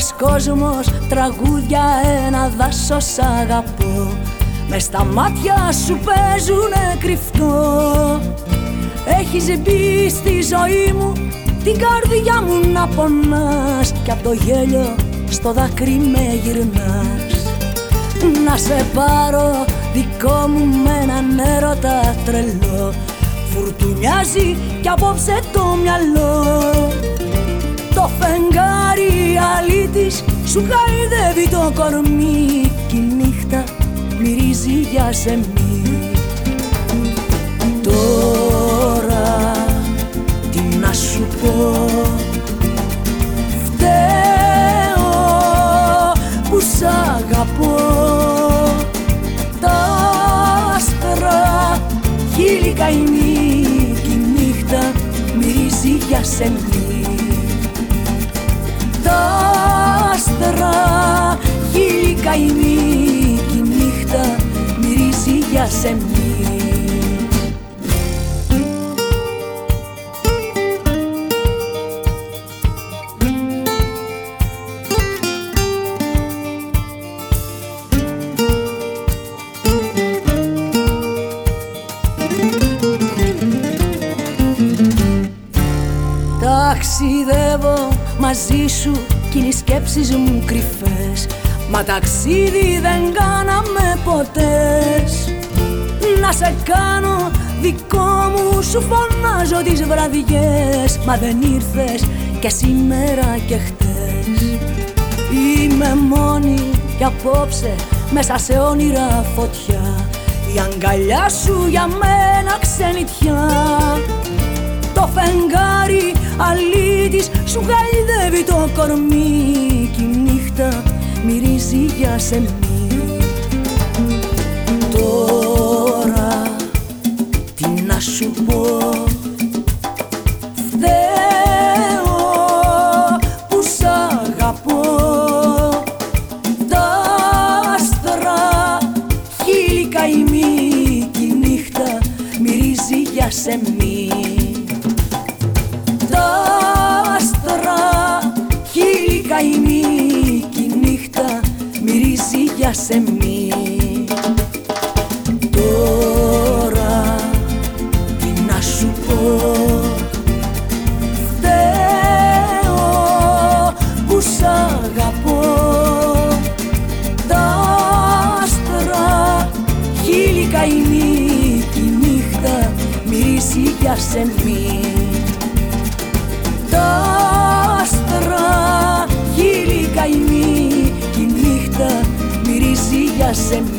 Ένας κόσμος, τραγούδια, ένα δάσος αγαπώ. Μες στα μάτια σου παίζουνε κρυφτό. Έχεις μπει στη ζωή μου την καρδιά μου να πονάς. Κι απ' το γέλιο στο δάκρυ με γυρνάς. Να σε πάρω δικό μου με έναν έρωτα τρελό. Φουρτουνιάζει κι απόψε το μυαλό. Το φεγγάρι αλήτης σου χαϊδεύει το κορμί Κι η νύχτα μυρίζει για σεμί. Τώρα τι να σου πω Φταίω που σ' αγαπώ. Τα άστρα χείλη καημή Κι η νύχτα μυρίζει για σεμί. Τα άστρα χείλη καημή νύχτα μυρίζει για σεμνή Ταξιδεύω μαζί σου κι είναι οι σκέψεις μου κρυφές Μα ταξίδι δεν κάναμε ποτές. Να σε κάνω δικό μου σου φωνάζω τις βραδιές. Μα δεν ήρθες και σήμερα και χτες. Είμαι μόνη και απόψε μέσα σε όνειρα φωτιά. Η αγκαλιά σου για μένα ξενιτιά. Το φεγγάρι αλήτης σου γαϊδεύει το κορμί. Κι η νύχτα μυρίζει για σεμνή Τώρα τι να σου πω; Φταίω που σ' αγαπώ. Τα άστρα χείλη καημή Κι η νύχτα μυρίζει για σεμνή μυρίζει για σεμί Τώρα τι να σου πω. Φταίω που σ' αγαπώ. Τα άστρα χείλη καημή Κι η νύχτα μυρίζει για σεμί Τα άστρα χείλη καημή νύχτα μυρίζει για σεμί